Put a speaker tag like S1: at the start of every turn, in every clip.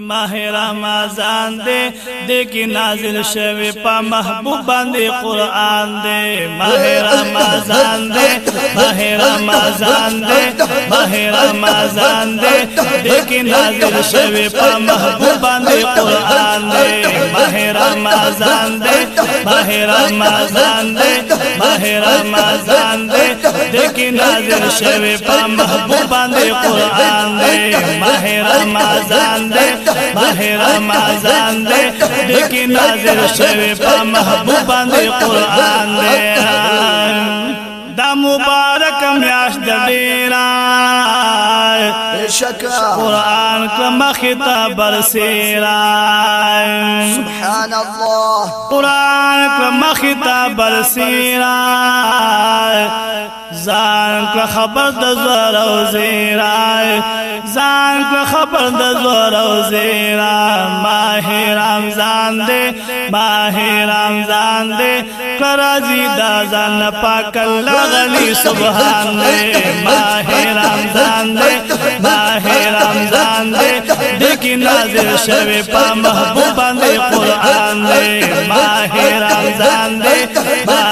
S1: ماه رمضان دې دې کې نازل شوی په محبوب باندې قران دې ماه رمضان دې ماه رمضان دې ماه رمضان دې دې کې نازل شوی په محبوب باندې قران دې ماه رمضان دې ماه رمضان دې ماه رمضان دې دې کې نازل شوی په محبوب باندې قران دې ماه رمضان دې ماه رمضان دے دکی نازل شوی پا محبوب باندې قران دے دا مبارک میاش د ډیرا شکا قران کلم خطاب رسیرا سبحان الله قران کلم خطاب رسیرا ځان کړه خبر د زور او زیرا ځان کړه خبر د زور او زیرا ماه رمضان دې ماه رمضان دې کراځي دا ځان پاک لغلی سبحان دې ماه رمضان دې ماه رمضان دې دې کې نازل شوی په محبوب باندې قران دې ماه رمضان دې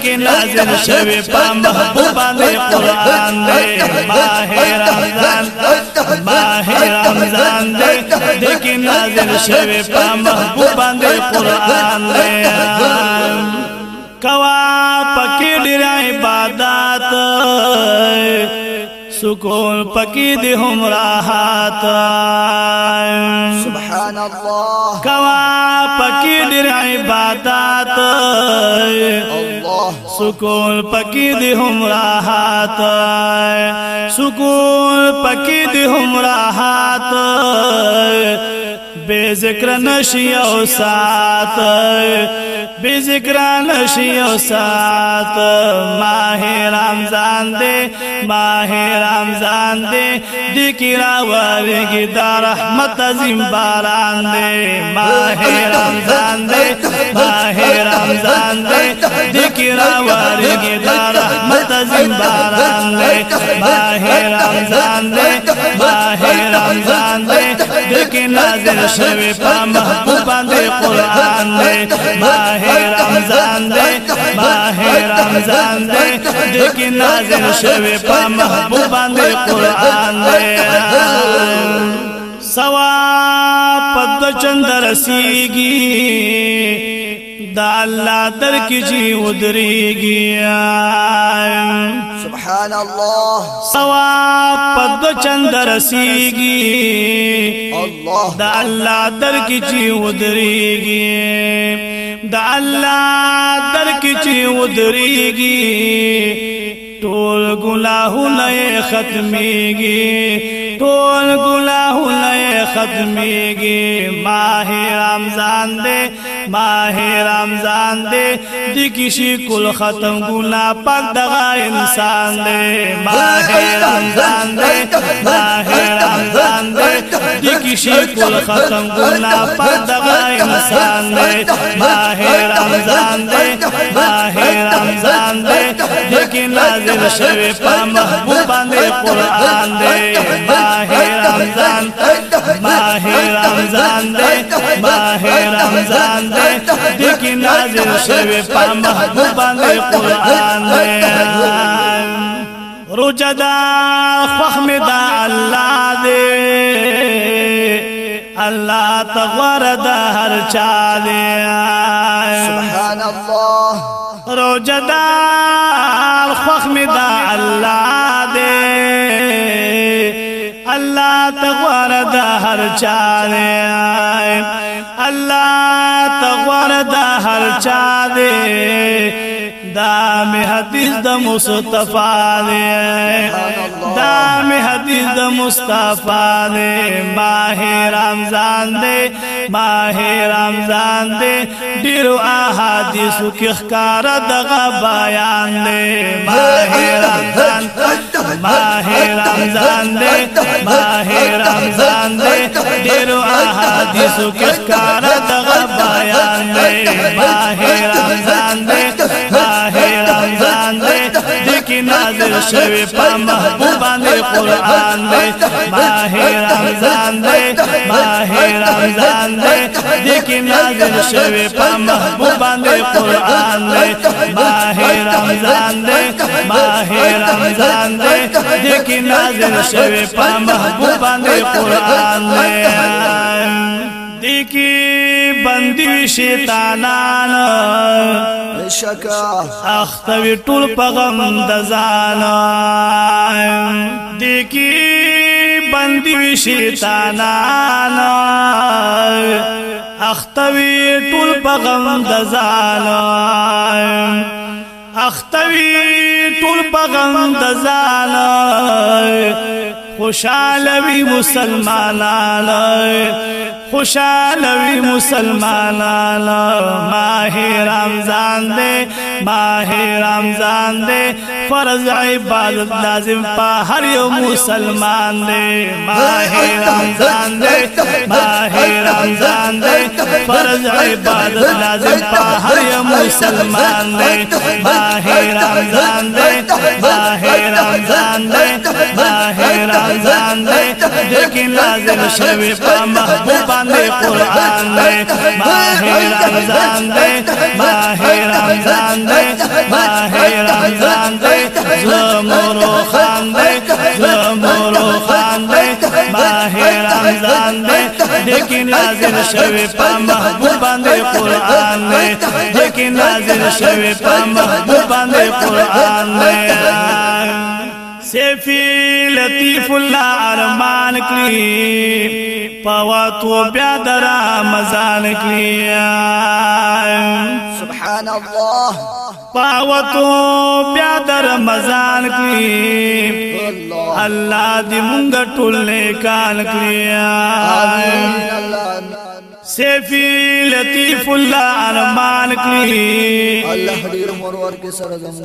S1: کې نازل شوی په محبوب باندې قران دې ماه رمضان ماه رمضان دې دې کې نازل شوی په محبوب باندې قران دې کوا پکې ډیر عبادت سکون پکی دی هم راحت سبحان الله کوا दून पकीम रा हाथ सुकून पकी दुमा हाथ بے ذکر نشی او سات بے ذکر نشی او سات ماہ رمضان دے ماہ رمضان دے دکی راوری کی دا رحمت عظیم باران دے ماہ رمضان دے ماہ رمضان دے دکی راوری کی دا رحمت عظیم باران دے ماہ رمضان دے ماہ رمضان کې نازل شوی په محبوب باندې قران دې ماه رمضان دې ماه رمضان دې دې کې نازل شوی په محبوب باندې قران دې سوا پد چند رسیږي دا الله در کې جی ودرېږي سبحان الله ثواب پد چند رسیږي الله د الله در کی چې ودرېږي د الله در کی چې ودرېږي ټول ګناهونه ختميږي ټول ګناهونه ختميږي ماه رمضان دې ماه رمضان دې د کشي کول ختم ګنا پاک دغه انسان دې ماه رمضان دې ماه رمضان دې د کشي کول ختم ګنا پاک دغه انسان دې ماه رمضان دې ماه رمضان دې لیکن نازل شوی پا محبوب باندې قران دې ماه رمضان ماه رمضان دې ماه رمضان دې لیکن نازل شوی پا محبوب باندې قران دې روجدا فخمدا الله دې الله تغور د هر چا دې سبحان الله روجدار خوخ می دا الله دے الله تغوار دا هر چا دې الله تغوار دا هر چا دے دا می حدیث د مصطفی دی دا می حدیث د مصطفی دی ماه رمضان دی ماه رمضان دی ډیرو احادیث کې ښکار دغه بیان دی ماه رمضان ماه رمضان دی ماه رمضان دی ډیرو احادیث کې ښکار دغه بیان دی ماه رمضان دی کې نازل شوی په محبوبان قرآن دی ماه رمضان دی ماه رمضان دی دې کې نازل شوی په محبوبان قرآن دی ماه رمضان دی ماه رمضان دی دې کې نازل شوی په محبوبان قرآن دی دې کې بندي شیطانان شکا اختوی ټول پغم د ځان دې کې بندي شیطانان اختوی ټول پغم د ځان اختوی ټول پغم د ځان खुशालवी मुसलमान लो खुशालवी ماه رمضان دے ماه رمضان माहिर रामज़ान दे पर دے बालू नाज़िम पा हरिओ मुसलमान ले माहिर रामज़ान दे دے रामज़ान दे पर जय बारूद नाज़िम مسلمان دے मुसलमान رمضان دے रामज़ान رمضان دے اذان دی دکی نازل شوی په محبوب قران رمضان رمضان رمضان رمضان شوی قران شوی قران سیفی لطیف الله ارمان کړی پواتو بیا در رمضان کړی سبحان الله پواتو بیا در رمضان کړی الله دې مونږ ټول نه کال کړی امين الله سیفی لطیف اللہ عرمان کلی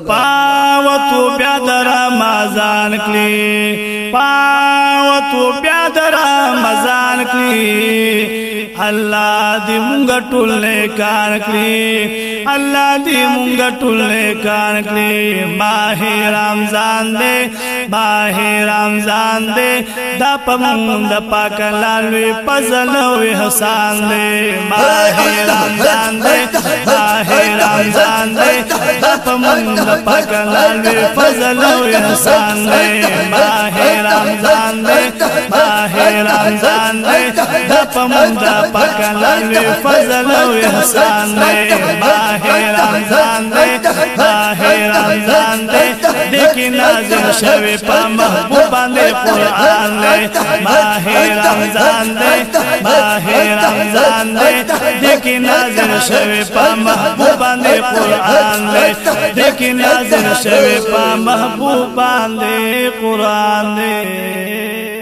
S1: پاوتو بیادر مازان کلی پاوتو بیادر مازان کلی الله دې مونږ ټول نه کار کړی الله دې مونږ ټول نه کار کړی ماه رمضان دې ماه رمضان دې د پمون د پاک لالوي پزل او احسان دې ماه رمضان دې ماه رمضان دې د پمون د پاک لالوي پزل او احسان دې ماه رمضان دې ماه رمضان دې د پمون د پکلوی فضل و احسان دے باہر آزان دے باہر آزان دے دیکی نازل شوی پا محبوبا دے قرآن دے باہر آزان دے باہر آزان دے دیکی نازل شوی پا محبوبا دے قرآن دے دیکی نازل شوی پا محبوبا دے قرآن دے